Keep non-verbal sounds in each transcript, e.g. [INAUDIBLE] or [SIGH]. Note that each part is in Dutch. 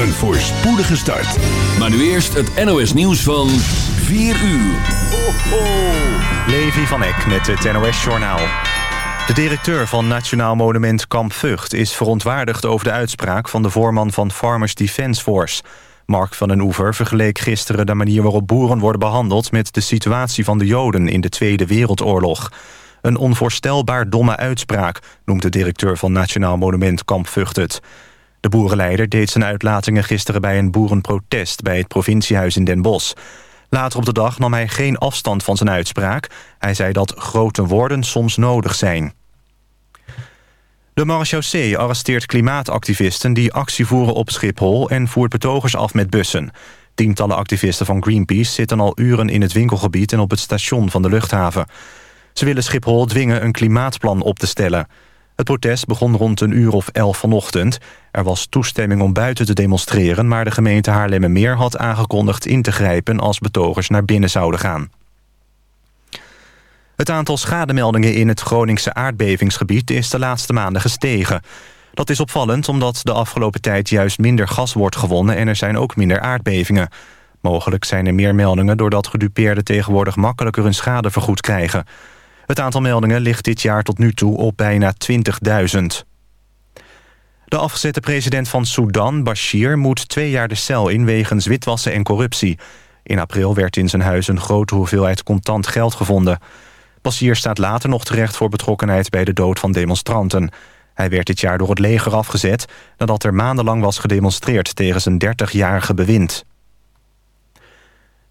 Een voorspoedige start. Maar nu eerst het NOS nieuws van 4 uur. Ho, ho. Levi van Eck met het NOS Journaal. De directeur van Nationaal Monument Kamp Vught... is verontwaardigd over de uitspraak van de voorman van Farmers Defence Force. Mark van den Oever vergeleek gisteren de manier waarop boeren worden behandeld... met de situatie van de Joden in de Tweede Wereldoorlog. Een onvoorstelbaar domme uitspraak, noemt de directeur van Nationaal Monument Kamp Vught het. De boerenleider deed zijn uitlatingen gisteren bij een boerenprotest... bij het provinciehuis in Den Bosch. Later op de dag nam hij geen afstand van zijn uitspraak. Hij zei dat grote woorden soms nodig zijn. De marechaussee arresteert klimaatactivisten die actie voeren op Schiphol... en voert betogers af met bussen. Tientallen activisten van Greenpeace zitten al uren in het winkelgebied... en op het station van de luchthaven. Ze willen Schiphol dwingen een klimaatplan op te stellen. Het protest begon rond een uur of elf vanochtend. Er was toestemming om buiten te demonstreren... maar de gemeente Haarlemmermeer had aangekondigd in te grijpen... als betogers naar binnen zouden gaan. Het aantal schademeldingen in het Groningse aardbevingsgebied... is de laatste maanden gestegen. Dat is opvallend omdat de afgelopen tijd juist minder gas wordt gewonnen... en er zijn ook minder aardbevingen. Mogelijk zijn er meer meldingen doordat gedupeerden tegenwoordig makkelijker hun schade vergoed krijgen. Het aantal meldingen ligt dit jaar tot nu toe op bijna 20.000. De afgezette president van Sudan, Bashir, moet twee jaar de cel in wegens witwassen en corruptie. In april werd in zijn huis een grote hoeveelheid contant geld gevonden. Bashir staat later nog terecht voor betrokkenheid bij de dood van demonstranten. Hij werd dit jaar door het leger afgezet nadat er maandenlang was gedemonstreerd tegen zijn 30-jarige bewind.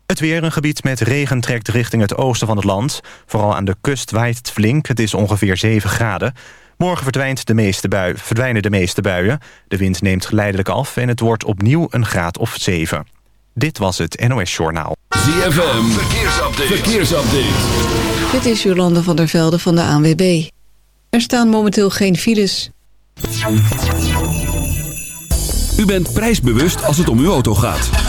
Het weer, een gebied met regen trekt richting het oosten van het land. Vooral aan de kust waait het flink, het is ongeveer 7 graden. Morgen verdwijnt de meeste bui, verdwijnen de meeste buien. De wind neemt geleidelijk af en het wordt opnieuw een graad of 7. Dit was het NOS Journaal. ZFM, verkeersupdate. verkeersupdate. Dit is Jolande van der Velde van de ANWB. Er staan momenteel geen files. U bent prijsbewust als het om uw auto gaat.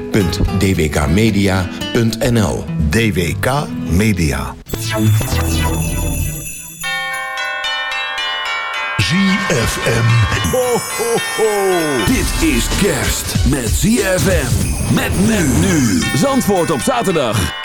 www.dwkmedia.nl DWK Media. ZFM. Ho, ho, ho. Dit is kerst met ZFM. Met men nu. Zandvoort op zaterdag.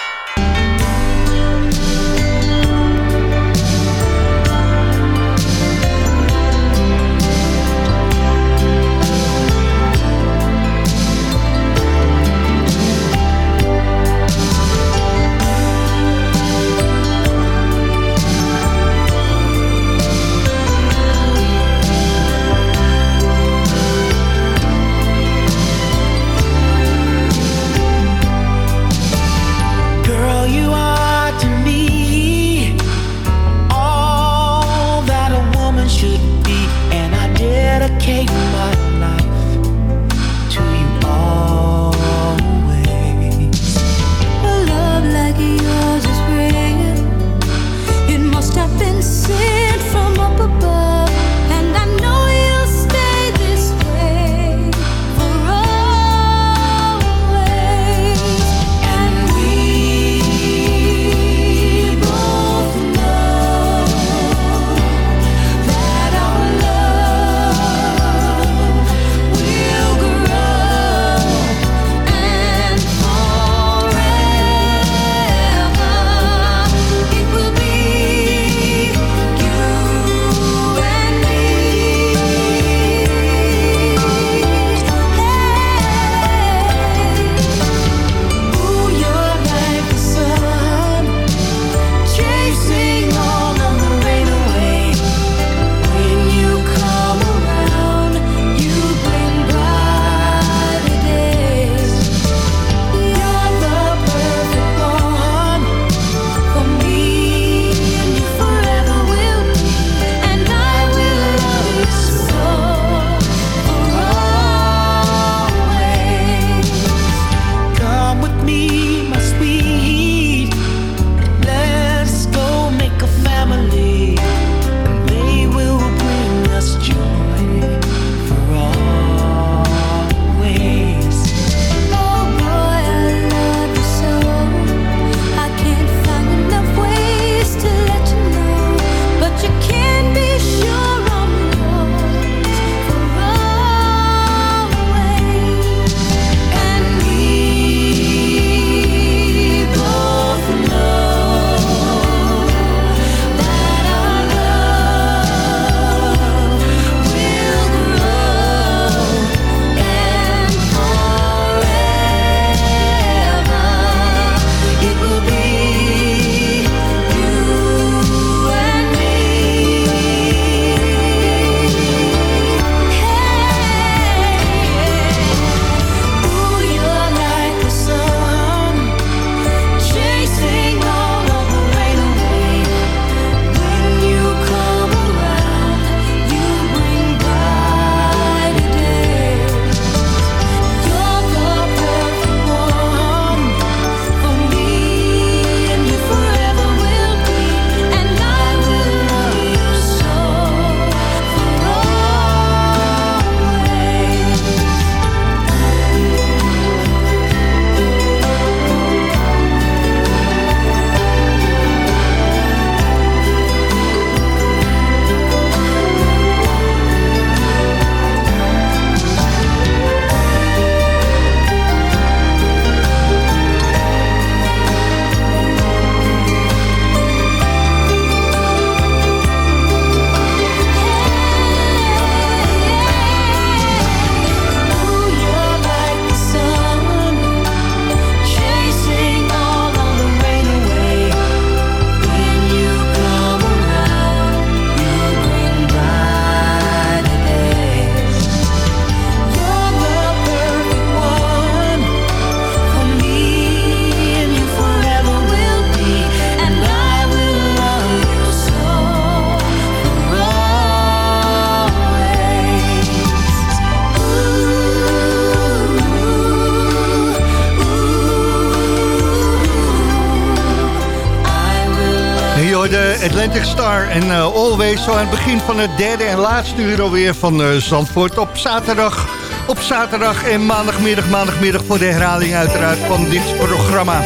Atlantic Star en uh, Always. Zo aan het begin van het derde en laatste uur alweer van uh, Zandvoort op zaterdag. Op zaterdag en maandagmiddag, maandagmiddag voor de herhaling uiteraard van dit programma.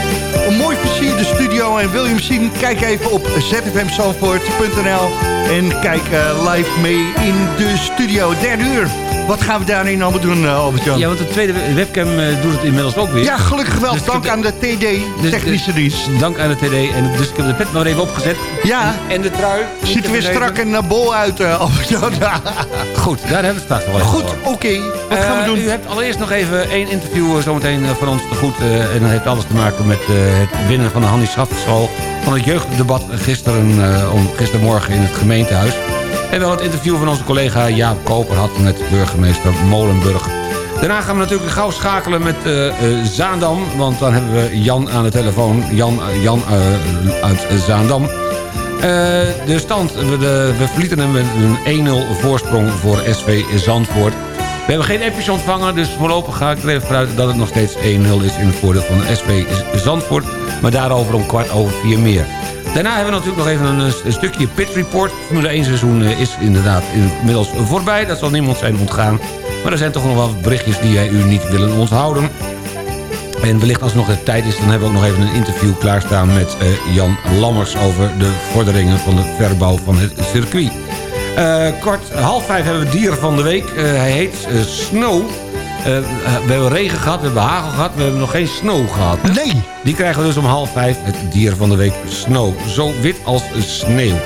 Een mooi versierde studio en wil je hem zien? Kijk even op zfmzandvoort.nl en kijk uh, live mee in de studio. Derde uur. Wat gaan we daarin allemaal doen, uh, Albert-Jan? Ja, want de tweede webcam uh, doet het inmiddels ook weer. Ja, gelukkig wel. Dus dank aan de TD, dus, technische dienst. Dus, dank aan de TD. En dus ik heb de pet maar even opgezet. Ja. En, en de trui. Ziet er weer strak en bol uit, uh, Albert-Jan. [LAUGHS] Goed, daar hebben we het straks wel even Goed, oké. Okay. Wat gaan we doen? U hebt allereerst nog even één interview zometeen van ons te goed. en dat heeft alles te maken met het winnen van de Hannie. Van het jeugddebat gisteren, om, gistermorgen in het gemeentehuis. En wel het interview van onze collega Jaap Koper had met burgemeester Molenburg. Daarna gaan we natuurlijk gauw schakelen met uh, Zaandam. Want dan hebben we Jan aan de telefoon. Jan, Jan uit Zaandam. de stand, we, de, we verlieten hem met een 1-0 voorsprong voor SV Zandvoort. We hebben geen appjes ontvangen, dus voorlopig ga ik er even vanuit dat het nog steeds 1-0 is in het voordeel van SV Zandvoort. Maar daarover om kwart over vier meer. Daarna hebben we natuurlijk nog even een, stukje Pit Report. Formule 1 seizoen is inderdaad inmiddels voorbij. Dat zal niemand zijn ontgaan. Maar er zijn toch nog wel berichtjes die jij u niet willen onthouden. En wellicht als nog de tijd is, dan hebben we ook nog even een interview klaarstaan met uh, Jan Lammers... over de vorderingen van de verbouw van het circuit. Uh, kwart, half vijf hebben we dier van de week. Uh, hij heet Snow. Uh, we hebben regen gehad, we hebben hagel gehad, we hebben nog geen snow gehad. Hè? Nee. Die krijgen we dus om half vijf, het dier van de week, snow. Zo wit als sneeuw.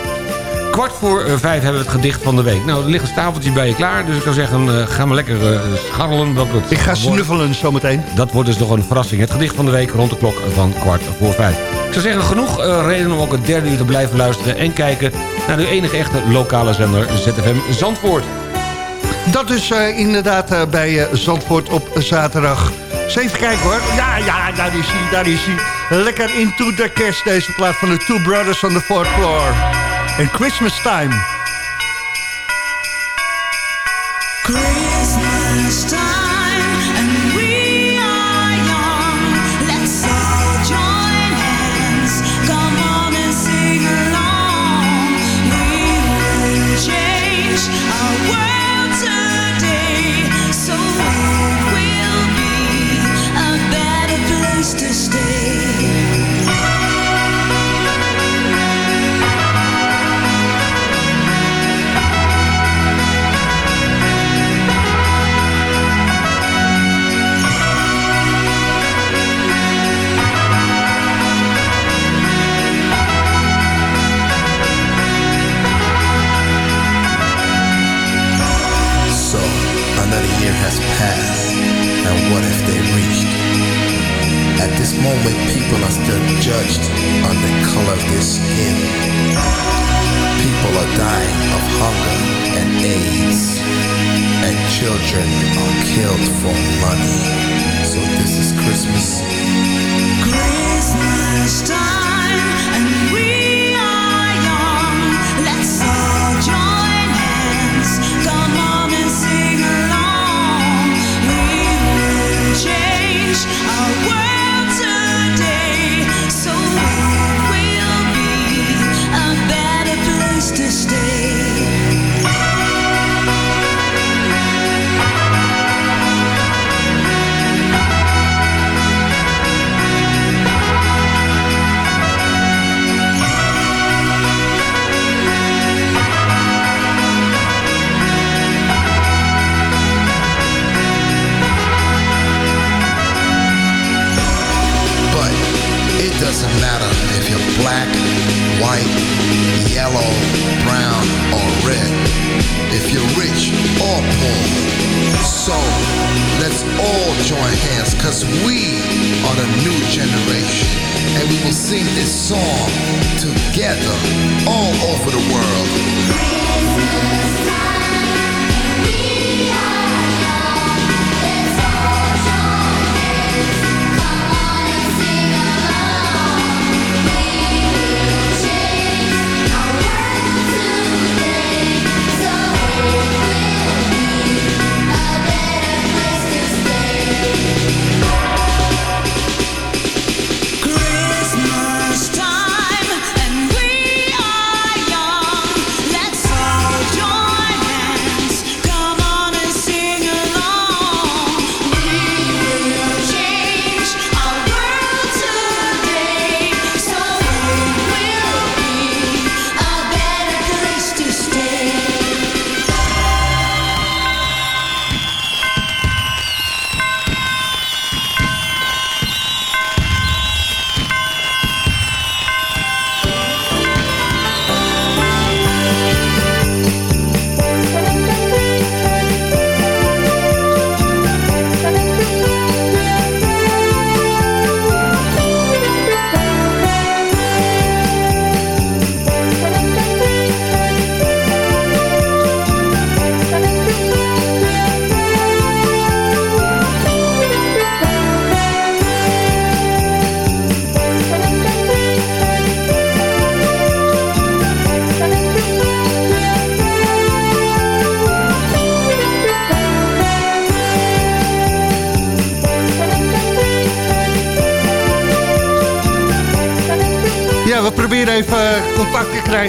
Kwart voor vijf hebben we het gedicht van de week. Nou, er ligt een stapeltje bij je klaar, dus ik zou zeggen, uh, ga maar lekker uh, scharrelen. Ik ga snuffelen zometeen. Dat wordt dus nog een verrassing. Het gedicht van de week rond de klok van kwart voor vijf. Ik zou zeggen, genoeg reden om ook het derde uur te blijven luisteren... en kijken naar de enige echte lokale zender ZFM Zandvoort. Dat uh, inderdaad uh, bij uh, Zandvoort op zaterdag. Eens even kijken hoor. Ja, ja, daar is hij, daar is hij. Lekker into the kerst, deze plaat van de Two Brothers on the Fourth Floor. En Christmas Time.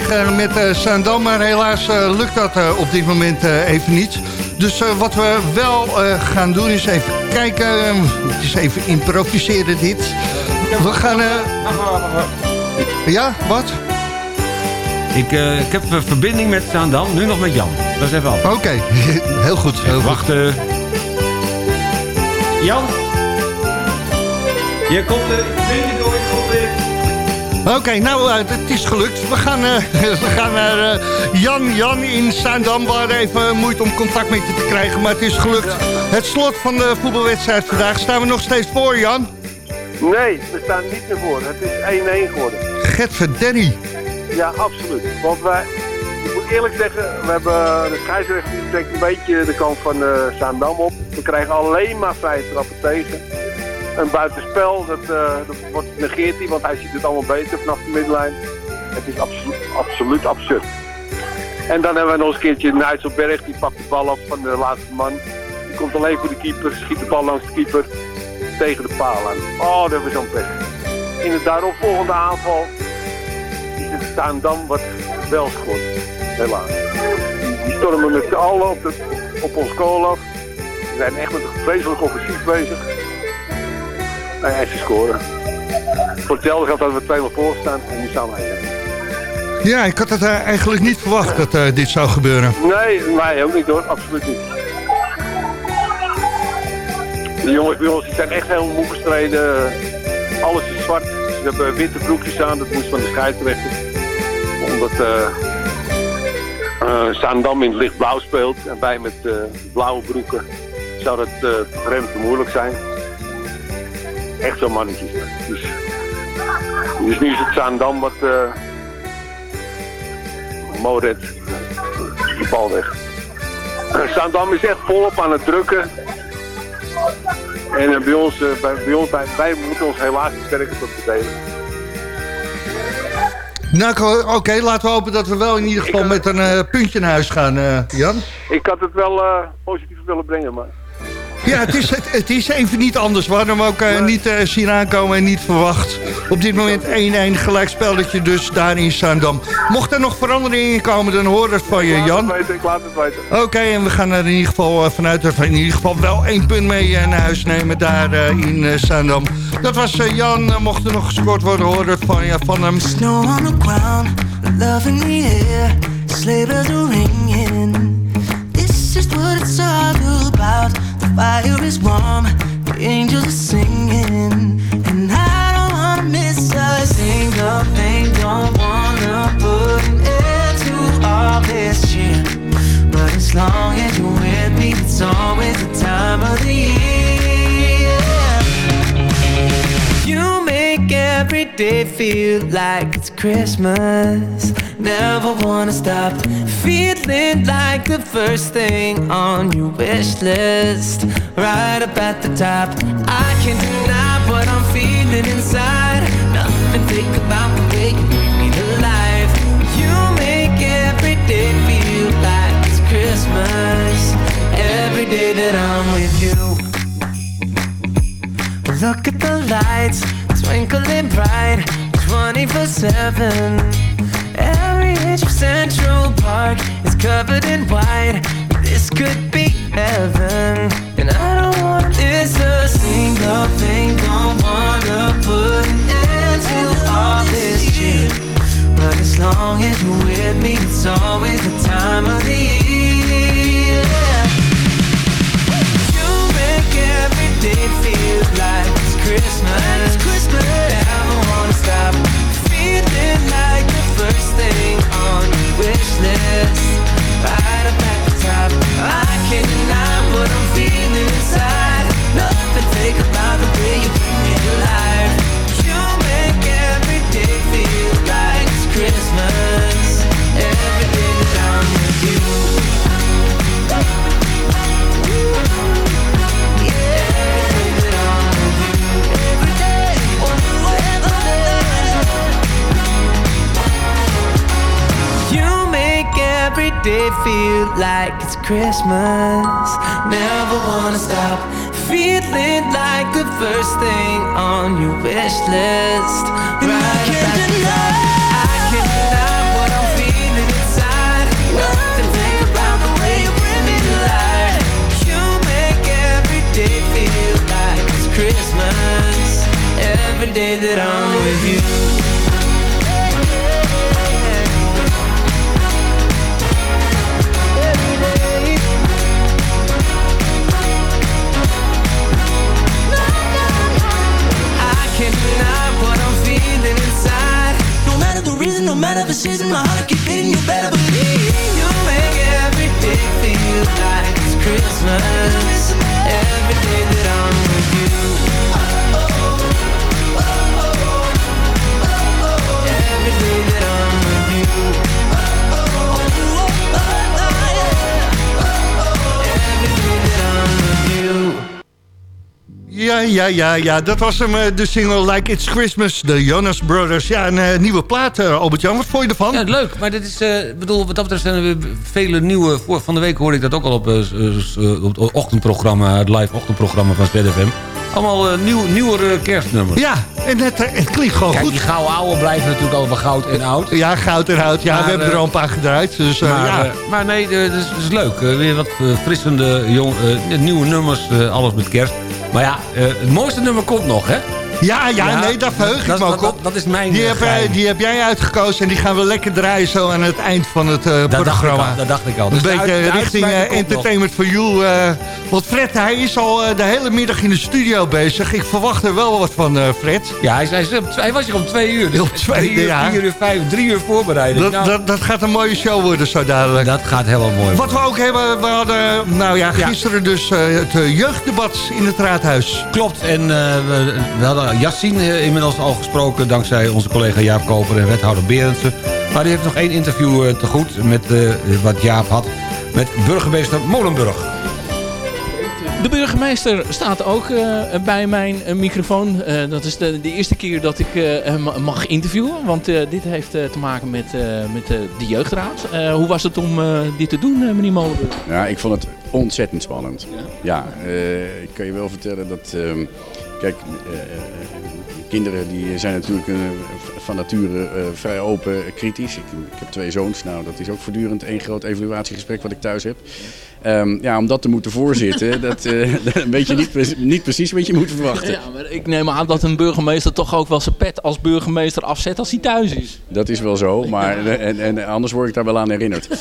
Krijgen met uh, Saandam. Maar helaas uh, lukt dat uh, op dit moment even niet. Dus wat we wel gaan doen is even kijken. het is even improviseren dit. We gaan... ja, wat? Ik, ik heb een verbinding met Saandam, nu nog met Jan. Dat is even af. Oké, [LAUGHS] heel goed. Heel Wachten. Jan? Je komt er, ik weet niet komt er. Oké, nou, uh, het is gelukt. We gaan, uh, [LAUGHS] we gaan naar uh, Jan Jan in Zaandam. waar even moeite om contact met je te krijgen, maar het is gelukt. Het slot van de voetbalwedstrijd vandaag. Staan we nog steeds voor, Jan? Nee, we staan niet meer voor. Het is 1-1 geworden. Get Danny. Ja, absoluut. Want wij, ik moet eerlijk zeggen, we hebben de scheidsrechter die trekt een beetje de kant van Zaandam op. We krijgen alleen maar vrije trappen tegen een buitenspel, dat, uh, dat wordt negeert hij, want hij ziet het allemaal beter vanaf de middenlijn. Het is absoluut, absoluut absurd. En dan hebben we nog eens een keertje Nijsselberg, die pakt de bal op van de laatste man. Die komt alleen voor de keeper, schiet de bal langs de keeper tegen de paal aan. Oh, dat we zo'n pech. In de daaropvolgende aanval is het Staandam wat wel schot, helaas. Die stormen met z'n allen op, de, op ons kool af. We zijn echt met een vreselijk offensief bezig. En ze scoren. Voor hetzelfde hadden we 2-0 voor staan en nu staan wij. Ja, ik had het uh, eigenlijk niet verwacht dat uh, dit zou gebeuren. Nee, mij ook niet hoor. Absoluut niet. De jongens bij ons die zijn echt heel moe gestreden. Alles is zwart. Ze hebben witte broekjes aan. Dat moest van de scheidsrechter. Omdat uh, uh, Zaandam in het lichtblauw speelt. En wij met blauwe broeken. Zou dat te moeilijk zijn echt zo'n mannetje. Dus, dus nu is het Zaandam wat uh, Moret de bal weg. Zaandam is echt volop aan het drukken. En uh, bij ons, uh, bij, bij ons wij, wij, moeten ons helaas sterker tot verdedigen. Nou, oké, okay, laten we hopen dat we wel in ieder geval met een uh, puntje naar huis gaan, uh, Jan. Ik had het wel uh, positief willen brengen, maar... Ja, het is, het, het is even niet anders. We hadden hem ook uh, niet uh, zien aankomen en niet verwacht. Op dit moment 1-1 gelijkspelletje dus daar in Zaandam. Mocht er nog veranderingen komen, dan hoor het van je, Jan. Ik laat het weten. Oké, okay, en we gaan er in ieder geval uh, vanuit dat we in ieder geval wel één punt mee naar huis nemen daar in Zaandam. Dat was Jan. mocht er nog gescoord worden, hoor het van, ja, van hem. Snow on the ground, love in the air, sleigh bells are ringing. This is what it's all about. Fire is warm, the angels are singing, and I don't wanna miss a single thing. Don't wanna put an end to all this cheer, but as long as you're with me, it's always the time of the year. You every day feel like it's Christmas. Never wanna stop feeling like the first thing on your wish list. Right up at the top. I can't deny what I'm feeling inside. Nothing think about the way you bring me to life. You make every day feel like it's Christmas. Every day that I'm with you. Look at the lights twinkling bright 24 7 Every inch of Central Park is covered in white. This could be heaven. And I don't wanna miss a single thing. Don't wanna put an end to all this cheer But as long as you're with me It's always the time Christmas. Ja, ja. Dat was hem, eh, de single Like It's Christmas, de Jonas Brothers. Ja, een eh, nieuwe plaat, eh, Albert-Jan. Wat vond je ervan? Ja, leuk. Maar dit is, ik bedoel, wat dat betreft zijn er weer vele nieuwe... Voor, van de week hoorde ik dat ook al op, op het ochtendprogramma, het live ochtendprogramma van ZFM. Allemaal nieuw, nieuwere kerstnummers. Ja, en het, het klinkt gewoon Kijk, goed. die gouden oude blijven natuurlijk allemaal goud en oud. Ja, goud en hout. Ja, Maar, we hebben er al een paar gedraaid. Dus maar, ja. maar nee, het is, het is leuk. Weer wat frissende jong, nieuwe nummers, alles met kerst. Maar ja, eh, het mooiste nummer komt nog, hè? Ja, ja, Ja, nee, daar verheug ik dat- me ook dat- op. dat is mijn, die eh, heb, jij- die heb jij uitgekozen en die gaan we lekker draaien zo aan het eind van het eh, Dat dacht, ik programma. al, dat dacht ik al. Een Dus beetje uit- richting eh. Entertainment for You. eh, want Fred, hij is al de hele middag in de studio bezig. Ik verwacht er wel wat van, Fred. Ja, hij, hij, was hier om twee uur. Dus Om twee drie uur, ja. vier uur, vijf, drie uur voorbereiding. Dat, Nou, dat, dat gaat een mooie show worden zo dadelijk. dat gaat helemaal mooi Wat we ook hebben, we hadden nou ja, Ja. gisteren dus het jeugddebat in het raadhuis. Klopt, en we, we hadden Yassine eh, inmiddels al gesproken... dankzij onze collega Jaap Koper en wethouder Berendsen. Maar die heeft nog één interview eh, te goed met eh, wat Jaap had... met burgemeester Molenburg. De burgemeester staat ook eh, bij mijn eh, microfoon. Eh, dat is de, de eerste keer dat ik eh, hem mag interviewen. Want eh, dit heeft eh, te maken met, eh, met eh, de jeugdraad. Eh, hoe was het om eh, dit te doen, eh, meneer Molenburg? Ja, ik vond het ontzettend spannend. Ja, eh, ik kan je wel vertellen dat... kijk, eh, eh, kinderen die zijn natuurlijk eh, van nature eh, vrij open, kritisch. Ik, ik heb twee zoons, nou dat is ook voortdurend één groot evaluatiegesprek wat ik thuis heb. Ehm, ja, om dat te moeten voorzitten, [LAUGHS] dat, eh, [LAUGHS] dan weet je niet, niet precies wat je moet verwachten. Ja, maar ik neem aan dat een burgemeester toch ook wel zijn pet als burgemeester afzet als hij thuis is. Dat is wel zo, maar en, en anders word ik daar wel aan herinnerd. [LAUGHS]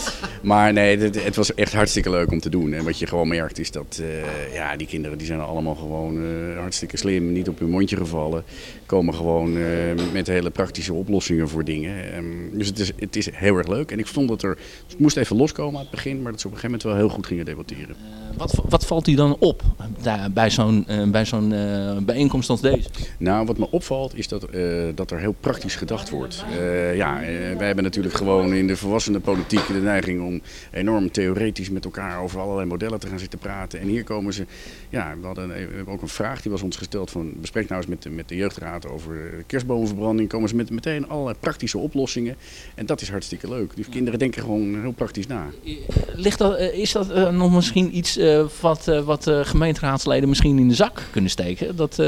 Maar nee, het, het was echt hartstikke leuk om te doen. En wat je gewoon merkt is dat eh, ja, die kinderen die zijn allemaal gewoon eh, hartstikke slim, niet op hun mondje gevallen. Komen gewoon eh, met hele praktische oplossingen voor dingen. Ehm, dus het is, het is heel erg leuk. En ik vond dat er, het moest even loskomen aan het begin, maar dat ze op een gegeven moment wel heel goed gingen debatteren. Wat, wat valt u dan op daar, bij zo'n eh, bij zo'n eh, bijeenkomst als deze? Nou, wat me opvalt is dat, eh, dat er heel praktisch gedacht wordt. Eh, ja, eh, wij hebben natuurlijk gewoon in de volwassenen politiek de neiging om enorm theoretisch met elkaar over allerlei modellen te gaan zitten praten. En hier komen ze, ja, we hadden we hebben ook een vraag die was ons gesteld van bespreek nou eens met de, met de jeugdraad over kerstbomenverbranding. Komen ze met meteen allerlei praktische oplossingen. En dat is hartstikke leuk. Dus kinderen denken gewoon heel praktisch na. Ligt dat, eh, is dat eh, nog misschien iets eh, wat, eh, wat gemeenteraadsleden misschien in de zak kunnen steken? Dat,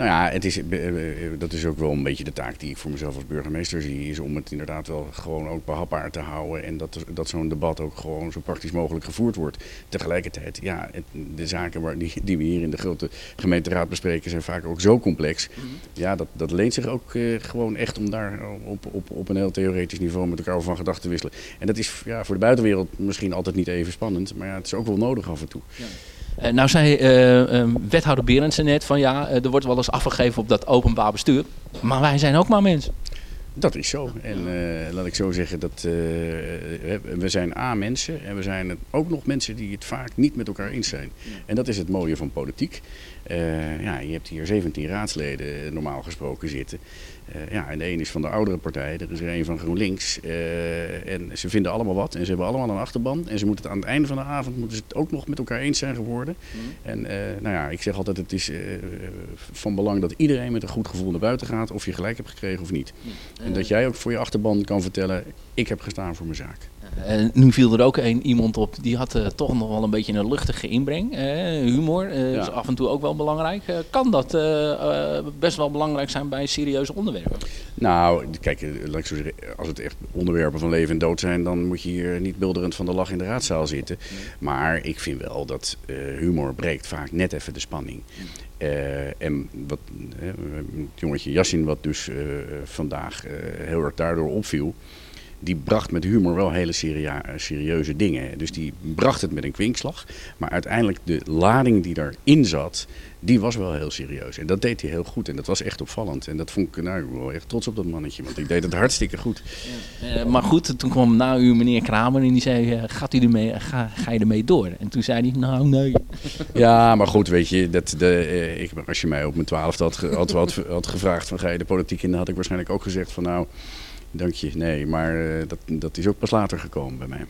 Nou ja, het is, eh, eh, dat is ook wel een beetje de taak die ik voor mezelf als burgemeester zie. Is om het inderdaad wel gewoon ook behapbaar te houden. En dat, dat zo'n debat ook gewoon zo praktisch mogelijk gevoerd wordt. Tegelijkertijd, ja, het- de zaken waar, die, die we hier in de grote gemeenteraad bespreken zijn vaak ook zo complex. Ja, dat, dat leent zich ook eh, gewoon echt om daar op, op, op een heel theoretisch niveau met elkaar over van gedachten te wisselen. En dat is ja, voor de buitenwereld misschien altijd niet even spannend. Maar ja, het is ook wel nodig af en toe. eh, nou zei eh, eh, wethouder Berendsen net van ja, eh, er wordt wel eens afgegeven op dat openbaar bestuur. Maar wij zijn ook maar mensen. Dat is zo. En eh, laat ik zo zeggen, dat, eh, we- zijn A mensen en we zijn ook nog mensen die het vaak niet met elkaar eens zijn. En dat is het mooie van politiek. Eh, ja, je hebt hier 17 raadsleden normaal gesproken zitten. Eh, ja, en de een is van de oudere partij, er is er een van GroenLinks. Eh, en ze vinden allemaal wat en ze hebben allemaal een achterban. En ze moeten het aan het einde van de avond moeten ze het ook nog met elkaar eens zijn geworden. En eh, nou ja, ik zeg altijd, het is van belang dat iedereen met een goed gevoel naar buiten gaat. Of je gelijk hebt gekregen of niet. En dat jij ook voor je achterban kan vertellen, ik heb gestaan voor mijn zaak. Eh, nu viel er ook een, iemand op, die had eh, toch nog wel een beetje een luchtige inbreng. humor eh, Ja. is af en toe ook wel belangrijk. Eh, kan dat best wel belangrijk zijn bij serieuze onderwerpen? Nou, kijk, laat ik zo zeggen, als het echt onderwerpen van leven en dood zijn, dan moet je hier niet bulderend van de lach in de raadzaal zitten. Maar ik vind wel dat humor breekt vaak net even de spanning. En wat het jongetje Yassin, wat dus vandaag heel erg daardoor opviel, die bracht met humor wel hele seria- serieuze dingen. Dus die bracht het met een kwinkslag. Maar uiteindelijk de lading die daarin zat, die was wel heel serieus. En dat deed hij heel goed. En dat was echt opvallend. En dat vond ik, nou, ik wel echt trots op dat mannetje. Want ik deed het hartstikke goed. Eh, maar goed, toen kwam na u meneer Kramer en die zei, eh, gaat u ermee, ga, ga je ermee door? En toen zei hij, nou nee. [LAUGHS] Ja, maar goed, weet je, dat de, eh, ik, als je mij op mijn twaalfde had, had, had, had gevraagd van ga je de politiek in, dan had ik waarschijnlijk ook gezegd van nou, dank je, nee. Maar eh, dat, dat is ook pas later gekomen bij mij.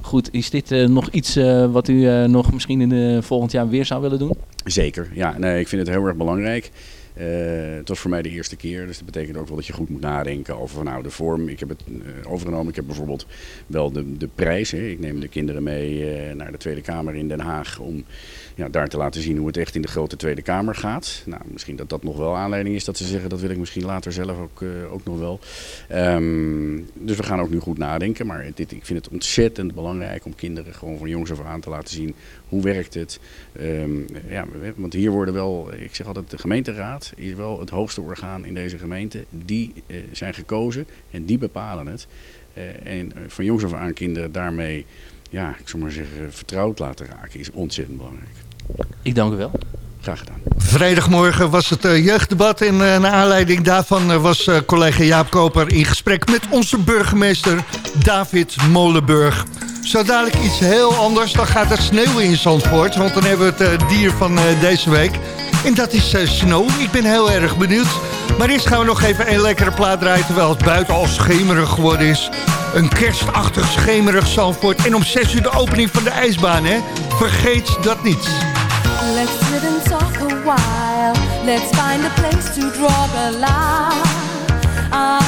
Goed, is dit eh, nog iets eh, wat u eh, nog misschien in de volgend jaar weer zou willen doen? Zeker, ja. Nee, ik vind het heel erg belangrijk. Eh, het was voor mij de eerste keer, dus dat betekent ook wel dat je goed moet nadenken over van, nou, de vorm. Ik heb het eh, overgenomen. Ik heb bijvoorbeeld wel de, de prijs. Hè. Ik neem de kinderen mee eh, naar de Tweede Kamer in Den Haag om ja, daar te laten zien hoe het echt in de grote Tweede Kamer gaat. Nou, misschien dat dat nog wel aanleiding is dat ze zeggen dat wil ik misschien later zelf ook, eh, ook nog wel. Ehm, dus we gaan ook nu goed nadenken. Maar dit, ik vind het ontzettend belangrijk om kinderen gewoon van jongs af aan te laten zien hoe werkt het. Ehm, ja, want hier worden wel, ik zeg altijd, de gemeenteraad is wel het hoogste orgaan in deze gemeente. Die eh, zijn gekozen en die bepalen het. Eh, en van jongs af aan kinderen daarmee, ja, ik zou maar zeggen, vertrouwd laten raken is ontzettend belangrijk. Ik dank u wel. Graag gedaan. Vrijdagmorgen was het eh, jeugddebat en eh, naar aanleiding daarvan eh, was eh, collega Jaap Koper in gesprek met onze burgemeester David Molenburg. Zo dadelijk iets heel anders, dan gaat het sneeuwen in Zandvoort, want dan hebben we het eh, dier van eh, deze week. En dat is eh, Snow. Ik ben heel erg benieuwd. Maar eerst gaan we nog even een lekkere plaat draaien... terwijl het buiten al schemerig geworden is. Een kerstachtig schemerig Zandvoort. En om 6 uur de opening van de ijsbaan, hè? Vergeet dat niet. Let's sit and talk a while. Let's find a place to draw the line. Ah,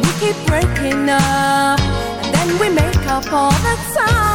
we keep breaking up, and then we make up all the time.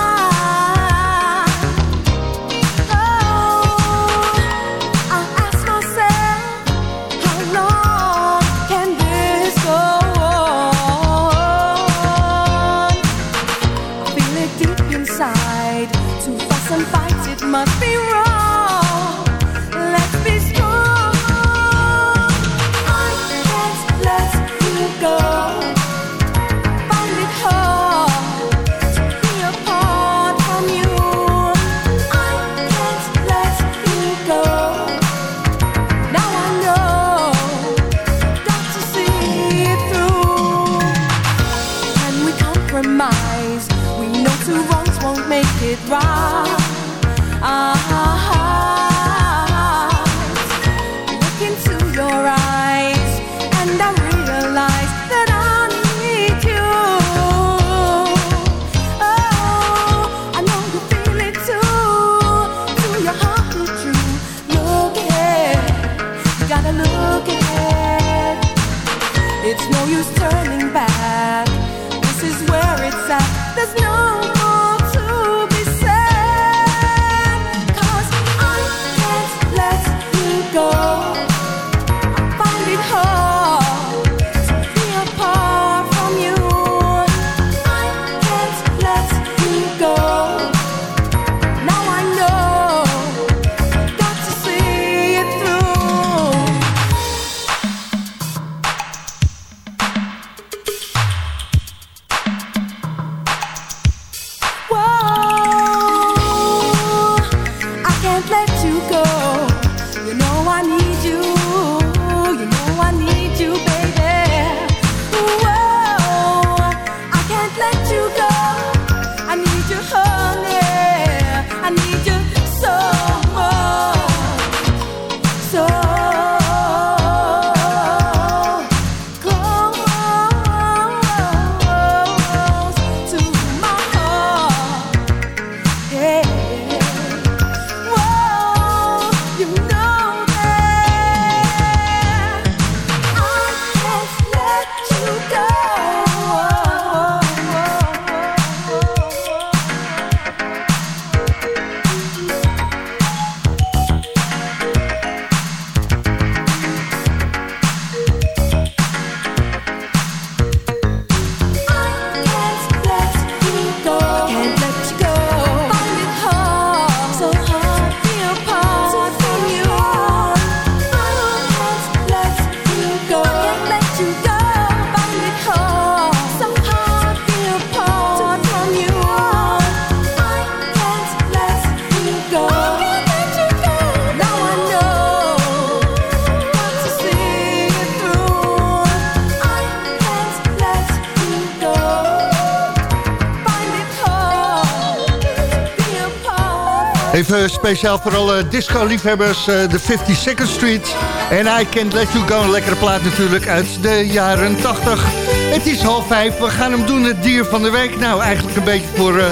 Speciaal voor alle disco-liefhebbers, eh, de 52nd Street. En I Can't Let You Go, een lekkere plaat natuurlijk uit de jaren 80. Het is half vijf, we gaan hem doen, het dier van de week. Nou, eigenlijk een beetje voor eh,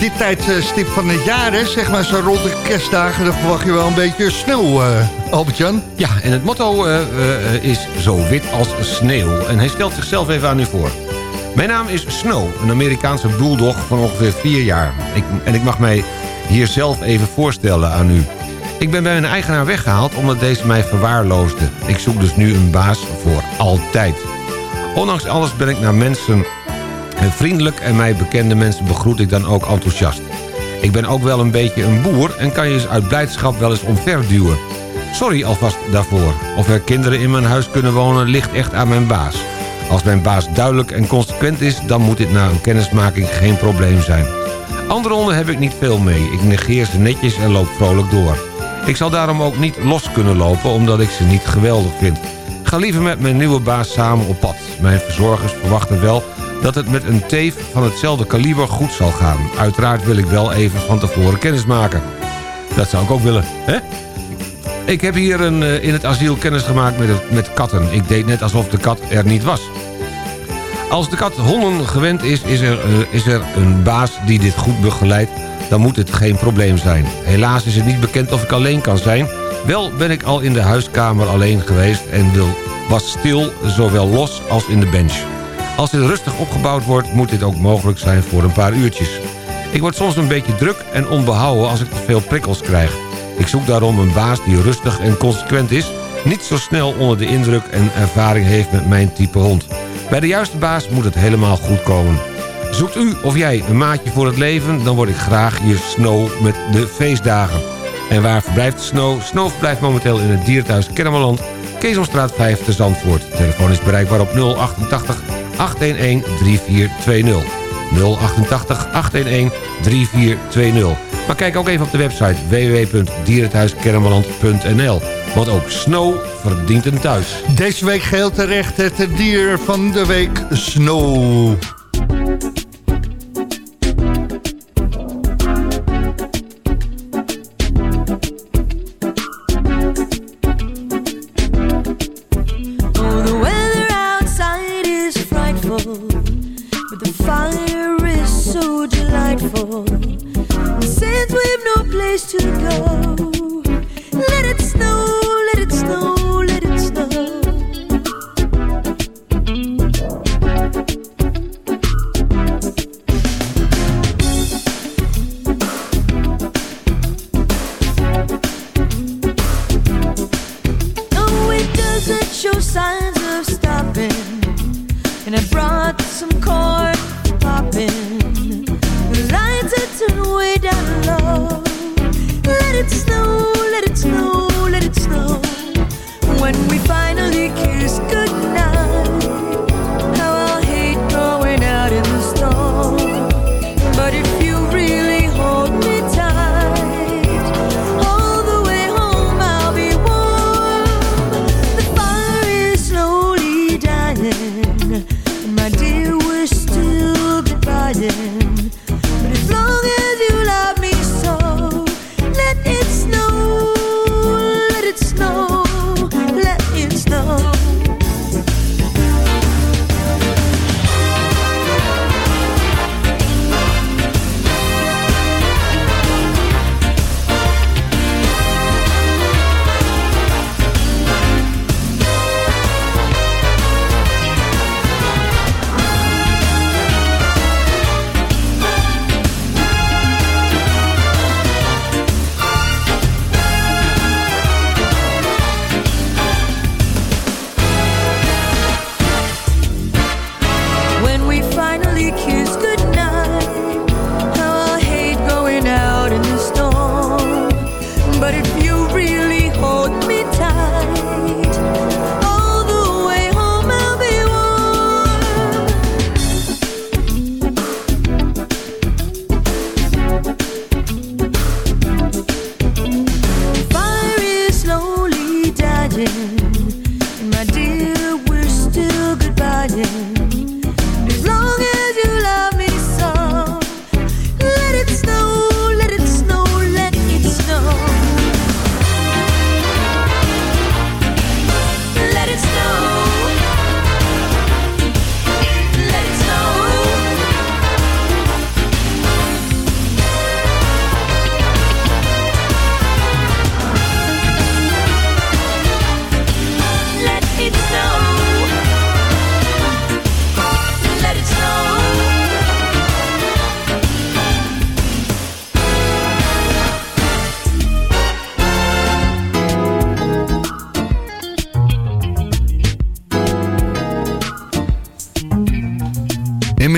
dit tijdstip van het jaar, hè. zeg maar zo rond de kerstdagen. Dan verwacht je wel een beetje sneeuw, eh, Albert-Jan. Ja, en het motto is zo wit als sneeuw. En hij stelt zichzelf even aan u voor. Mijn naam is Snow, een Amerikaanse bulldog van ongeveer vier jaar. Ik, en ik mag mij hier zelf even voorstellen aan u. Ik ben bij mijn eigenaar weggehaald omdat deze mij verwaarloosde. Ik zoek dus nu een baas voor altijd. Ondanks alles ben ik naar mensen eh, vriendelijk... en mij bekende mensen begroet ik dan ook enthousiast. Ik ben ook wel een beetje een boer... en kan je eens uit blijdschap wel eens omverduwen. Sorry alvast daarvoor. Of er kinderen in mijn huis kunnen wonen ligt echt aan mijn baas. Als mijn baas duidelijk en consequent is... dan moet dit na een kennismaking geen probleem zijn. Andere honden heb ik niet veel mee. Ik negeer ze netjes en loop vrolijk door. Ik zal daarom ook niet los kunnen lopen... omdat ik ze niet geweldig vind. Ga liever met mijn nieuwe baas samen op pad. Mijn verzorgers verwachten wel dat het met een teef van hetzelfde kaliber goed zal gaan. Uiteraard wil ik wel even van tevoren kennis maken. Dat zou ik ook willen, hè? Ik heb hier een, eh, in het asiel kennis gemaakt met, met katten. Ik deed net alsof de kat er niet was. Als de kat honden gewend is, is er, eh, is er een baas die dit goed begeleidt... dan moet het geen probleem zijn. Helaas is het niet bekend of ik alleen kan zijn. Wel ben ik al in de huiskamer alleen geweest... en was stil, zowel los als in de bench. Als dit rustig opgebouwd wordt, moet dit ook mogelijk zijn voor een paar uurtjes. Ik word soms een beetje druk en onbehouden als ik te veel prikkels krijg. Ik zoek daarom een baas die rustig en consequent is... niet zo snel onder de indruk en ervaring heeft met mijn type hond. Bij de juiste baas moet het helemaal goed komen. Zoekt u of jij een maatje voor het leven... dan word ik graag je Snow met de feestdagen. En waar verblijft Snow? Snow verblijft momenteel in het dierenthuis Kennemerland... Keesomstraat 5 te Zandvoort. Telefoon is bereikbaar op 088 811 3420. 088 811 3420. Maar kijk ook even op de website www.dierenthuiskennemerland.nl. Want ook Snow verdient een thuis. Deze week geheel terecht het dier van de week, Snow.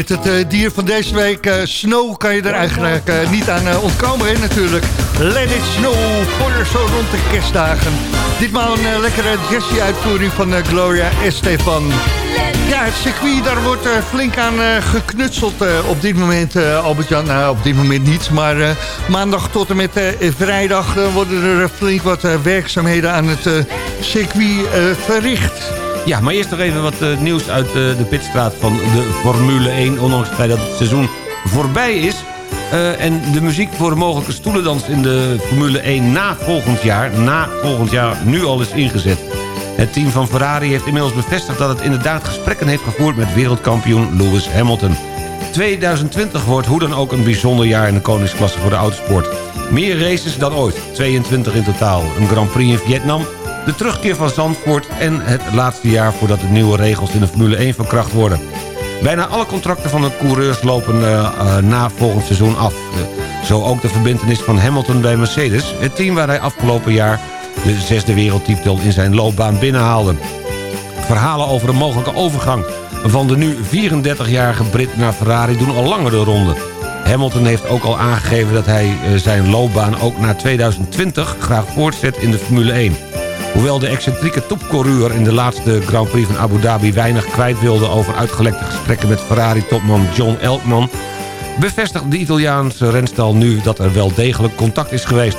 Met het eh, dier van deze week, eh, Snow, kan je er eigenlijk eh, niet aan ontkomen, hè, natuurlijk. Let it snow, voor zo rond de kerstdagen. Ditmaal een lekkere jazzy-uitvoering van Gloria Estefan. Ja, het circuit, daar wordt flink aan geknutseld op dit moment, Albert-Jan. Nou, op dit moment niet, maar maandag tot en met vrijdag... worden er flink wat werkzaamheden aan het circuit verricht. Ja, maar eerst nog even wat eh, nieuws uit eh, de pitstraat van de Formule 1. Ondanks het feit dat het seizoen voorbij is. Eh, en de muziek voor een mogelijke stoelendans in de Formule 1 na volgend jaar... na volgend jaar nu al is ingezet. Het team van Ferrari heeft inmiddels bevestigd dat het inderdaad gesprekken heeft gevoerd... met wereldkampioen Lewis Hamilton. 2020 wordt hoe dan ook een bijzonder jaar in de koningsklasse voor de autosport. Meer races dan ooit, 22 in totaal. Een Grand Prix in Vietnam, de terugkeer van Zandvoort... en het laatste jaar voordat de nieuwe regels in de Formule 1 van kracht worden. Bijna alle contracten van de coureurs lopen eh, eh, na volgend seizoen af. Eh, zo ook de verbindenis van Hamilton bij Mercedes... het team waar hij afgelopen jaar de zesde wereldtitel in zijn loopbaan binnenhaalde. Verhalen over een mogelijke overgang van de nu 34-jarige Brit naar Ferrari doen al langer de ronde. Hamilton heeft ook al aangegeven dat hij zijn loopbaan ook na 2020 graag voortzet in de Formule 1. Hoewel de excentrieke topcoureur in de laatste Grand Prix van Abu Dhabi weinig kwijt wilde over uitgelekte gesprekken met Ferrari-topman John Elkman, bevestigt de Italiaanse renstal nu dat er wel degelijk contact is geweest.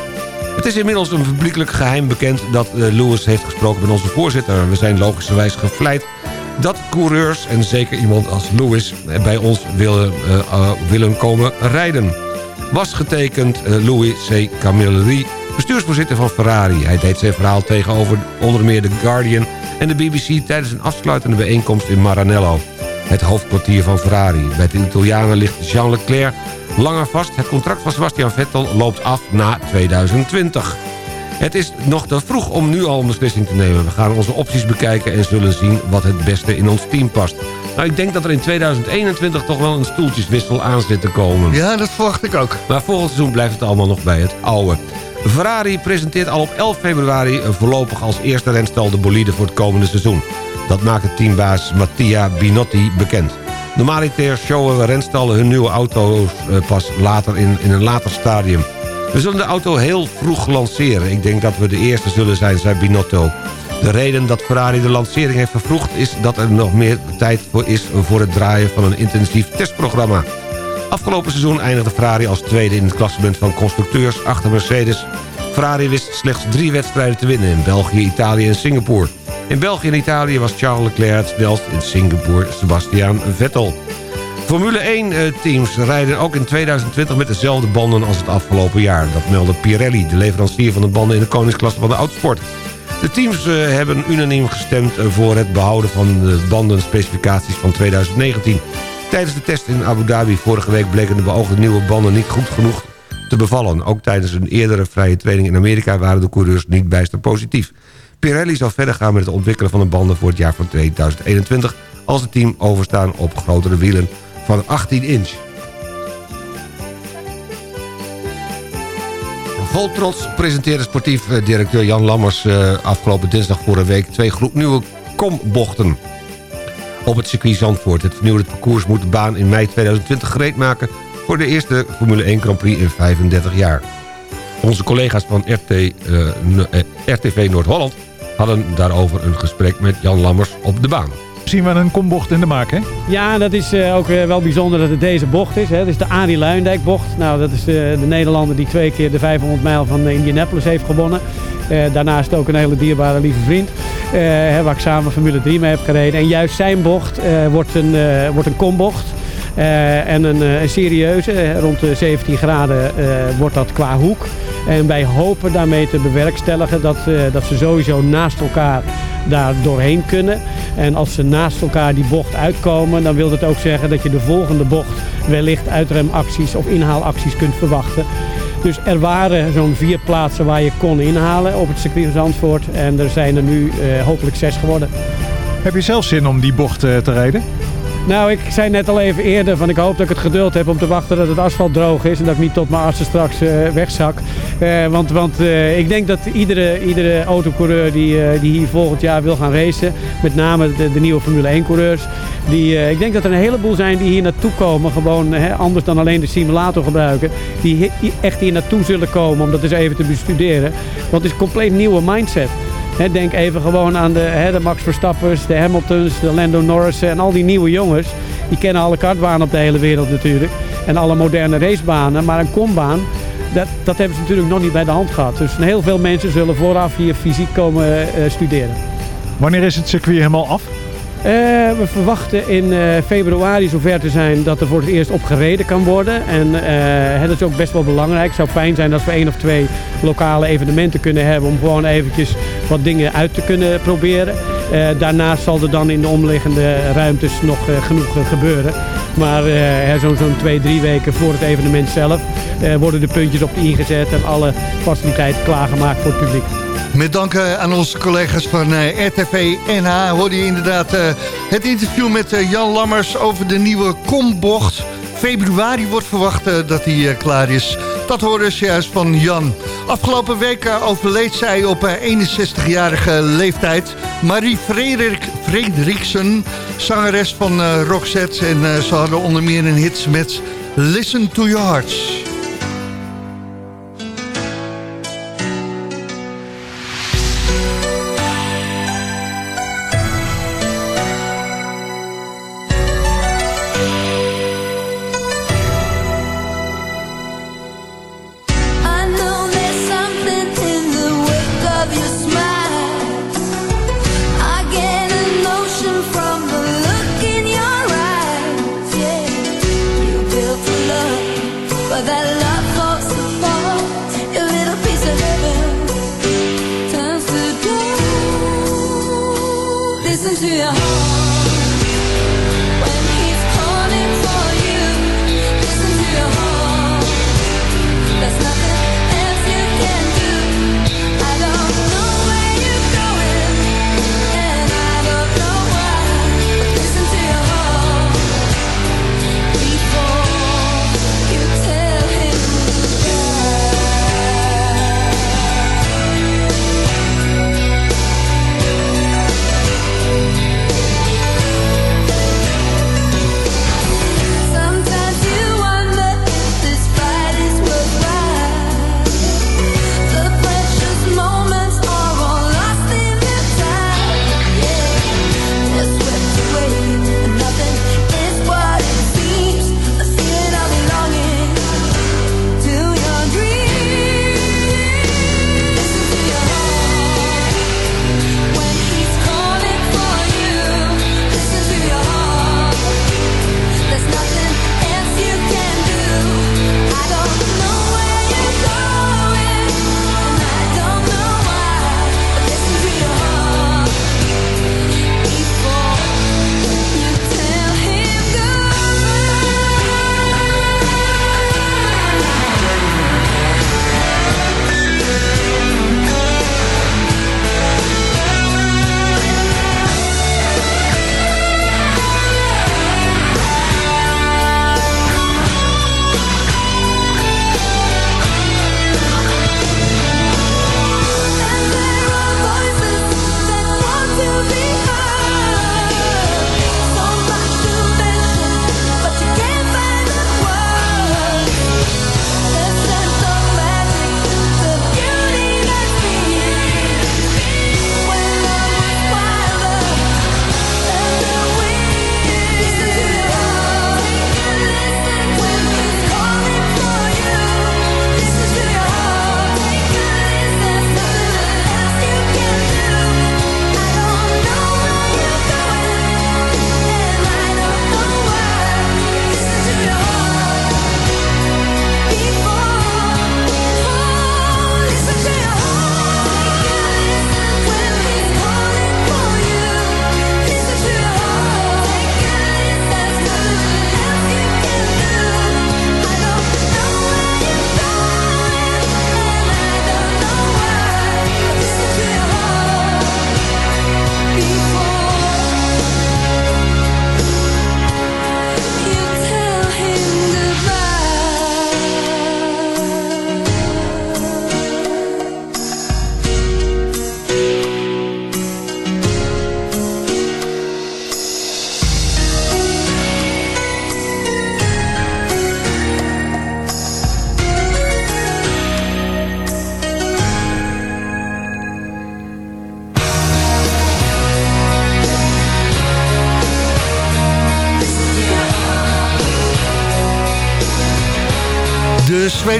Het is inmiddels een publiekelijk geheim bekend dat eh, Lewis heeft gesproken met onze voorzitter. We zijn logischerwijs gevleid dat coureurs, en zeker iemand als Lewis, bij ons willen, eh, eh, willen komen rijden. Was getekend Louis C. Camilleri, bestuursvoorzitter van Ferrari. Hij deed zijn verhaal tegenover onder meer The Guardian en de BBC... tijdens een afsluitende bijeenkomst in Maranello. Het hoofdkwartier van Ferrari. Bij de Italianen ligt Jean Leclerc langer vast. Het contract van Sebastian Vettel loopt af na 2020. Het is nog te vroeg om nu al een beslissing te nemen. We gaan onze opties bekijken en zullen zien wat het beste in ons team past. Nou, ik denk dat er in 2021 toch wel een stoeltjeswissel aan zit te komen. Ja, dat verwacht ik ook. Maar volgend seizoen blijft het allemaal nog bij het oude. Ferrari presenteert al op 11 februari voorlopig als eerste renstal de bolide voor het komende seizoen. Dat maakt het teambaas Mattia Binotti bekend. Normaliter showen renstallen hun nieuwe auto's eh, pas later in, in een later stadium. We zullen de auto heel vroeg lanceren. Ik denk dat we de eerste zullen zijn, zei Binotto. De reden dat Ferrari de lancering heeft vervroegd... is dat er nog meer tijd is voor het draaien van een intensief testprogramma. Afgelopen seizoen eindigde Ferrari als tweede in het klassement van constructeurs achter Mercedes. Ferrari wist slechts drie wedstrijden te winnen in België, Italië en Singapore. In België en Italië was Charles Leclerc het in Singapore Sebastian Vettel. Formule 1-teams rijden ook in 2020 met dezelfde banden als het afgelopen jaar. Dat meldde Pirelli, de leverancier van de banden in de koningsklasse van de autosport. De teams eh, hebben unaniem gestemd eh, voor het behouden van de bandenspecificaties van 2019. Tijdens de test in Abu Dhabi vorige week bleken de beoogde nieuwe banden niet goed genoeg te bevallen. Ook tijdens een eerdere vrije training in Amerika waren de coureurs niet bijster positief. Pirelli zal verder gaan met het ontwikkelen van de banden voor het jaar van 2021... als het team overstaan op grotere wielen van 18 inch. Vol trots presenteerde sportief eh, directeur Jan Lammers... eh, afgelopen dinsdag vorige week twee gloednieuwe kombochten op het circuit Zandvoort. Het vernieuwde parcours moet de baan in mei 2020 gereed maken... voor de eerste Formule 1 Grand Prix in 35 jaar. Onze collega's van RT, eh, eh, RTV Noord-Holland... hadden daarover een gesprek met Jan Lammers op de baan. Zien we een kombocht in de maak, hè? Ja, dat is eh, ook eh, wel bijzonder dat het deze bocht is. Hè. Dat is de Arie Luijendijk bocht. Nou, dat is de, de Nederlander die twee keer de 500 mijl van Indianapolis heeft gewonnen. Eh, daarnaast ook een hele dierbare lieve vriend. eh, waar ik samen Formule 3 mee heb gereden. En juist zijn bocht eh, wordt, een, eh, wordt een kombocht. Eh, en een, eh, een serieuze, eh, rond de 17 graden eh, wordt dat qua hoek. En wij hopen daarmee te bewerkstelligen dat, eh, dat ze sowieso naast elkaar daar doorheen kunnen. En als ze naast elkaar die bocht uitkomen, dan wil dat ook zeggen dat je de volgende bocht wellicht uitremacties of inhaalacties kunt verwachten. Dus er waren zo'n vier plaatsen waar je kon inhalen op het circuit van Zandvoort. En er zijn er nu eh, hopelijk zes geworden. Heb je zelf zin om die bocht eh, te rijden? Nou, ik zei net al even eerder van ik hoop dat ik het geduld heb om te wachten dat het asfalt droog is. En dat ik niet tot mijn artsen straks eh, wegzak. Eh, want want eh, ik denk dat iedere, iedere autocoureur die, die hier volgend jaar wil gaan racen. Met name de, de nieuwe Formule 1 coureurs. Die, ik denk dat er een heleboel zijn die hier naartoe komen. Gewoon hè, anders dan alleen de simulator gebruiken. Die echt hier naartoe zullen komen om dat eens even te bestuderen. Want het is een compleet nieuwe mindset. Denk even gewoon aan de, de Max Verstappers, de Hamiltons, de Lando Norris en al die nieuwe jongens. Die kennen alle kartbanen op de hele wereld natuurlijk. En alle moderne racebanen. Maar een kombaan, dat, dat hebben ze natuurlijk nog niet bij de hand gehad. Dus heel veel mensen zullen vooraf hier fysiek komen eh, studeren. Wanneer is het circuit helemaal af? Eh, we verwachten in eh, februari zover te zijn dat er voor het eerst op gereden kan worden. En dat is ook best wel belangrijk. Het zou fijn zijn als we één of twee lokale evenementen kunnen hebben om gewoon eventjes wat dingen uit te kunnen proberen. Eh, daarnaast zal er dan in de omliggende ruimtes nog eh, genoeg eh, gebeuren. Maar zo'n zo'n twee, drie weken voor het evenement zelf worden de puntjes op de i gezet en alle faciliteiten klaargemaakt voor het publiek. Met dank aan onze collega's van RTV NH hoorde je inderdaad het interview met Jan Lammers over de nieuwe kombocht. Februari wordt verwacht dat eh, klaar is. Dat horen ze juist van Jan. Afgelopen week eh, overleed zij op eh, 61-jarige leeftijd. Marie Frederik, Frederiksen, zangeres van eh, Roxette. En eh, ze hadden onder meer een hit met Listen to Your Hearts.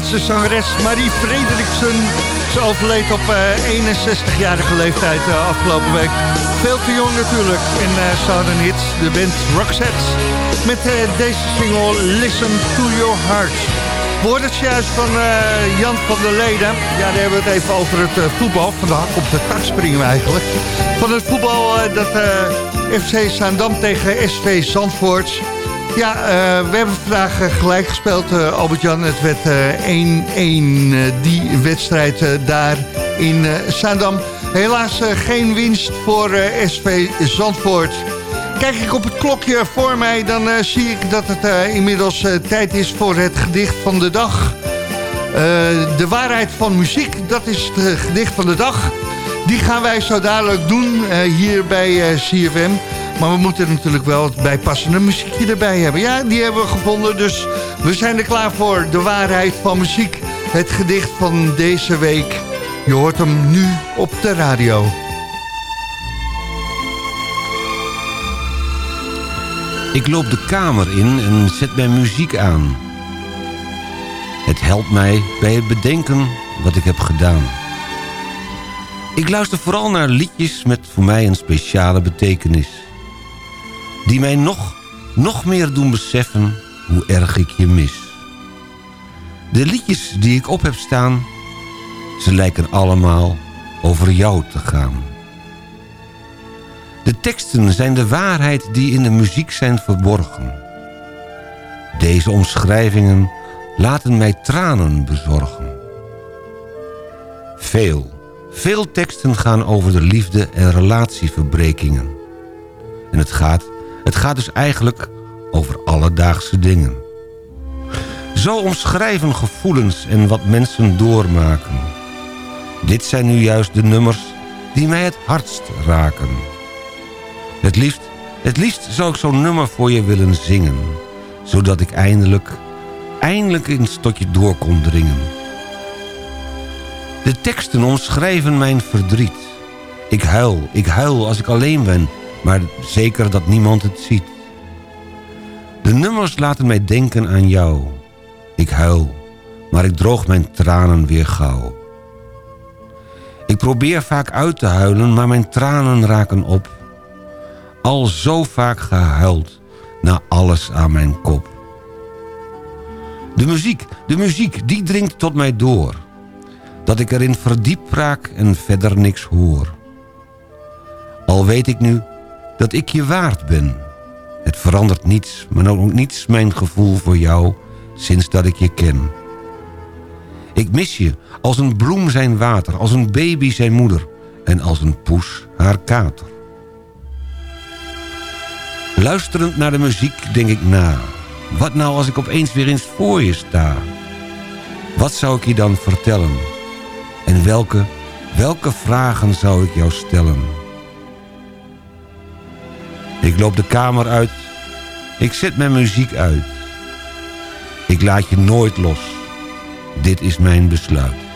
Zweedse zangeres Marie Frederiksen. Ze overleed op eh, 61-jarige leeftijd eh, afgelopen week. Veel te jong natuurlijk. En uh, ze hadden hit, de band Roxette. Met eh, deze single Listen to Your Heart. Hoorden het juist van eh, Jan van der Leden. Ja, daar hebben we het even over het eh, voetbal. Van de hak op de tak springen we eigenlijk. Van het voetbal eh, dat eh, FC Zaandam tegen SV Zandvoort... Ja, eh, we hebben vandaag eh, gelijk gespeeld, eh, Albert-Jan. Het werd eh, 1-1 die wedstrijd daar in Zaandam. Helaas geen winst voor SV Zandvoort. Kijk ik op het klokje voor mij, dan zie ik dat het inmiddels tijd is voor het gedicht van de dag. De waarheid van muziek, dat is het gedicht van de dag. Die gaan wij zo dadelijk doen hier bij CFM. Maar we moeten natuurlijk wel het bijpassende muziekje erbij hebben. Ja, die hebben we gevonden, dus we zijn er klaar voor. De waarheid van muziek, het gedicht van deze week. Je hoort hem nu op de radio. Ik loop de kamer in en zet mijn muziek aan. Het helpt mij bij het bedenken wat ik heb gedaan. Ik luister vooral naar liedjes met voor mij een speciale betekenis. Die mij nog, nog meer doen beseffen hoe erg ik je mis. De liedjes die ik op heb staan, ze lijken allemaal over jou te gaan. De teksten zijn de waarheid die in de muziek zijn verborgen. Deze omschrijvingen laten mij tranen bezorgen. Veel, veel teksten gaan over de liefde en relatieverbrekingen. En het gaat, het gaat dus eigenlijk over alledaagse dingen. Zo omschrijven gevoelens en wat mensen doormaken. Dit zijn nu juist de nummers die mij het hardst raken. Het liefst, het liefst zou ik zo'n nummer voor je willen zingen. Zodat ik eindelijk, eindelijk eens tot je door kon dringen. De teksten omschrijven mijn verdriet. Ik huil, ik huil als ik alleen ben, maar zeker dat niemand het ziet. De nummers laten mij denken aan jou. Ik huil, maar ik droog mijn tranen weer gauw. Ik probeer vaak uit te huilen, maar mijn tranen raken op. Al zo vaak gehuild, na alles aan mijn kop. De muziek, de muziek, die dringt tot mij door. Dat ik erin verdiep raak en verder niks hoor. Al weet ik nu dat ik je waard ben. Het verandert niets, maar ook niets mijn gevoel voor jou sinds dat ik je ken. Ik mis je als een bloem zijn water, als een baby zijn moeder... en als een poes haar kater. Luisterend naar de muziek denk ik na. Wat nou als ik opeens weer eens voor je sta? Wat zou ik je dan vertellen? En welke, welke vragen zou ik jou stellen? Ik loop de kamer uit. Ik zet mijn muziek uit. Ik laat je nooit los. Dit is mijn besluit.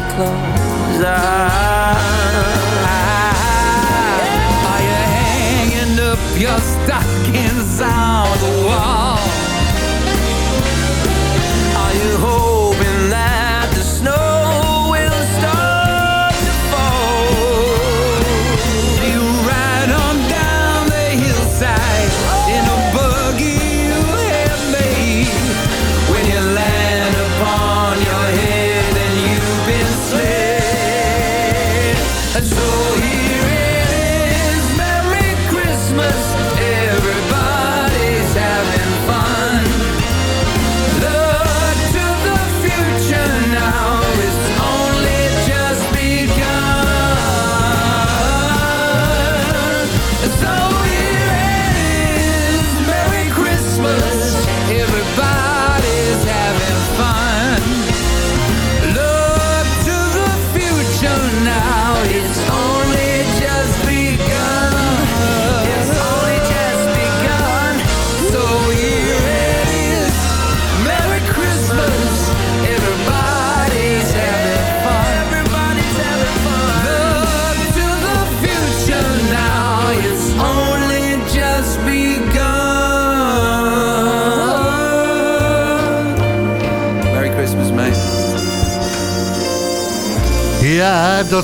Claus. Ah, Are you hanging up your stockings on the wall?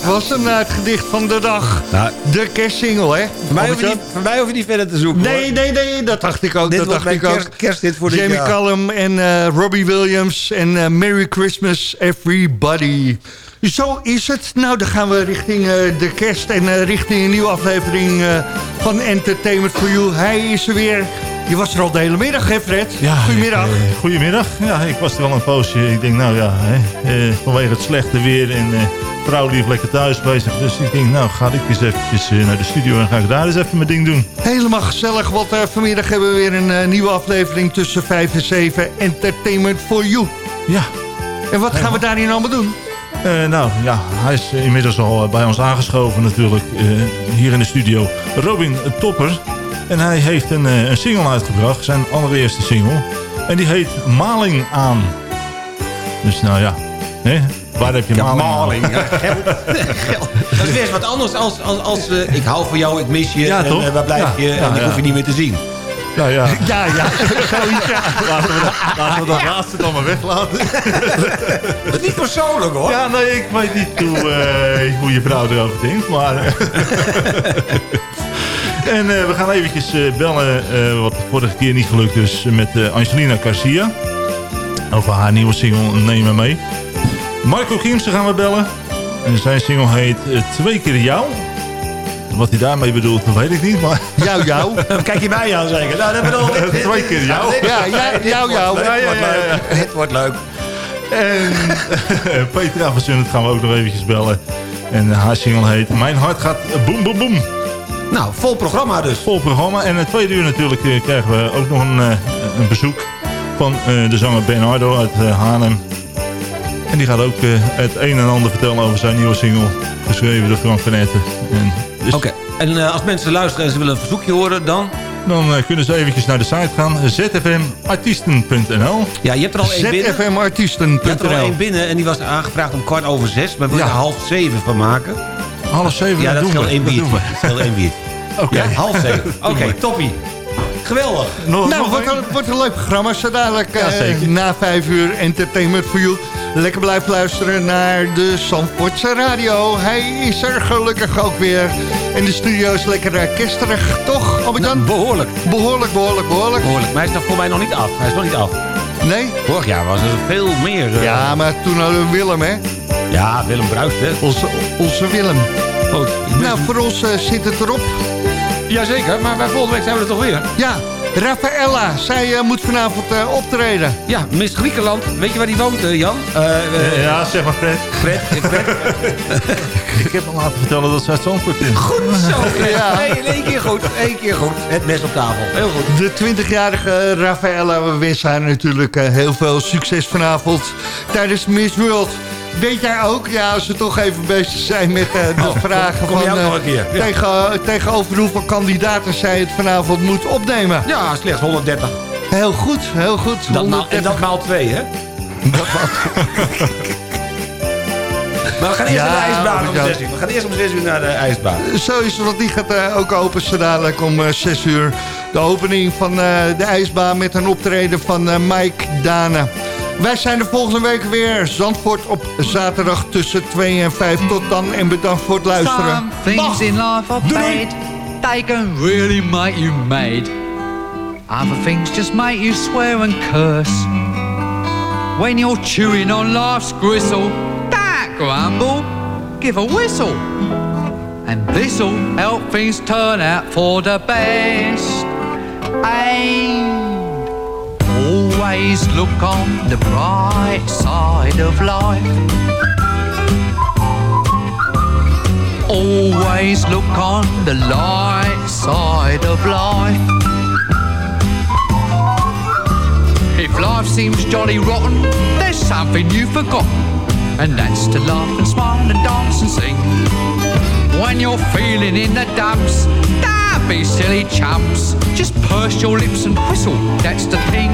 Dat was hem, het gedicht van de dag. de kerstsingle, hè? Voor mij, hoef je niet, voor mij hoef je niet verder te zoeken. Nee, nee, nee, dat dacht ik ook. Dit dat dacht ik kerst- ook. kersthit voor dit Jamie jaar. Cullum en eh, Robbie Williams en eh, Merry Christmas Everybody. Zo is het. Nou, dan gaan we richting eh, de kerst en eh, richting een nieuwe aflevering eh, van Entertainment for You. Hij is er weer. Je was er al de hele middag, hè Fred? Ja, Goedemiddag. ik, eh, goedemiddag. Ja, ik was er wel een poosje. Ik denk, nou ja, hè, eh, vanwege het slechte weer en eh vrouw lief lekker thuis bezig. Dus ik denk, nou ga ik eens eventjes eh, naar de studio en ga ik daar eens even mijn ding doen. Helemaal gezellig, want eh, vanmiddag hebben we weer een eh, nieuwe aflevering tussen 5 en 7. Entertainment for You. Ja. En wat gaan we daarin allemaal doen? Nou ja, hij is inmiddels al bij ons aangeschoven natuurlijk, hier in de studio. Robin Topper. En hij heeft een, een single uitgebracht, zijn allereerste single. En die heet Maling aan. Dus nou ja, hè? Waar heb je Ja, maling, maling, [LAUGHS] geld. Geld. Dat is weer wat anders als, als, als eh, ik hou van jou, ik mis je, Ja, en eh, waar blijf je, en ik hoef je niet meer te zien. Ja, ja. [LAUGHS] Ja, ja, zoiets, ja. Laten we dat, laten we dat laatste dan maar weglaten. [LAUGHS] Dat is niet persoonlijk hoor. Ja, nee, ik weet niet hoe, eh, hoe je vrouw erover denkt, maar... en we gaan eventjes bellen, wat de vorige keer niet gelukt is, met Angelina Garcia. Over haar nieuwe single Neem Me Mee. Marco Kiemse gaan we bellen. En zijn single heet eh, Twee keer jou. Wat hij daarmee bedoelt, dat weet ik niet, maar... Jou, jou. [LAUGHS] Kijk je mij aan zeker? Nou, dat bedoel ik. [LAUGHS] Twee keer jou. Ja, ja, jou, jou. Dit ja, wordt ja, ja. leuk. Dit wordt leuk. En Petra van gaan we ook nog eventjes bellen. En haar single heet Mijn hart gaat boem boem boem. Nou, vol programma dus. Vol programma. En het tweede uur natuurlijk eh, krijgen we ook nog een, eh, een bezoek van eh, de zanger Bernardo uit eh, Haarlem. En die gaat ook eh, het een en ander vertellen over zijn nieuwe single. Geschreven door Frank van Etten. En dus Oké, en eh, als mensen luisteren en ze willen een verzoekje horen, dan... Dan eh, kunnen ze eventjes naar de site gaan. zfmartiesten.nl Ja, je hebt er al één binnen. Je hebt er al zfmartiesten.nl één binnen en die was aangevraagd om kwart over zes. Maar we willen Ja. er half zeven van maken. Half zeven, Ja, dat doen we. één Dat biertje. doen we. Dat scheelt één biertje. [LAUGHS] Oké. Ja, half zeven. Oké, toppie. Geweldig. Nog, Nou, nog wordt één? een, wordt een leuk programma. Zo dadelijk Ja, na vijf uur Entertainment for You. Lekker blijven luisteren naar de Zandvoortse radio. Hij is er gelukkig ook weer. En de studio is lekker eh, kersterig, toch, Albert-Jan? Behoorlijk. Behoorlijk, behoorlijk, behoorlijk. Behoorlijk. Maar hij is nog voor mij nog niet af. Hij is nog niet af. Nee? Vorig jaar was er veel meer. eh, Ja, maar toen hadden we Willem, hè? Ja, Willem Bruist, hè. Onze, onze Willem. Goed. Nou, voor ons eh, zit het erop. Jazeker, maar bij volgende week zijn we er toch weer. Ja, Rafaella, zij eh, moet vanavond eh, optreden. Ja, Miss Griekenland. Weet je waar die woont, eh, Jan? Ja, zeg maar Fred. Fred. Fred. Ik heb al laten vertellen dat ze uit Zandvoort is. Goed zo, Fred. Ja. Nee, in één keer goed. Eén keer goed. Het mes op tafel. Heel goed. De 20-jarige Rafaella, we wensen haar natuurlijk heel veel succes vanavond tijdens Miss World. Weet jij ook, ja, als we toch even bezig zijn met eh, de Oh, vragen kom- kom van ook eh, nog een keer? Ja. tegen, tegenover hoeveel kandidaten zij het vanavond moet opnemen. Ja, slechts 130. Heel goed, heel goed. Dat maal, en 130. dat maal twee, hè? [LAUGHS] Maar we gaan eerst Ja, naar de ijsbaan om Albert-Jan. 6 uur. We gaan eerst om 6 uur naar de ijsbaan. Zo is het, want die gaat eh, ook open zo dadelijk om eh, 6 uur. De opening van eh, de ijsbaan met een optreden van eh, Mike Dane. Wij zijn er volgende week weer. Zandvoort op zaterdag tussen 2 en 5. Tot dan en bedankt voor het luisteren. Some things in life are bad. They can really make you mad. Other things just make you swear and curse. When you're chewing on life's gristle, don't grumble, give a whistle. And this'll help things turn out for the best. And always look on the bright side of life. Always look on the light side of life. If life seems jolly rotten, there's something you've forgotten, and that's to laugh and smile and dance and sing. When you're feeling in the dumps, be silly chumps. Just purse your lips and whistle, that's the thing.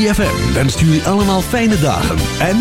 3FM wenst jullie allemaal fijne dagen en...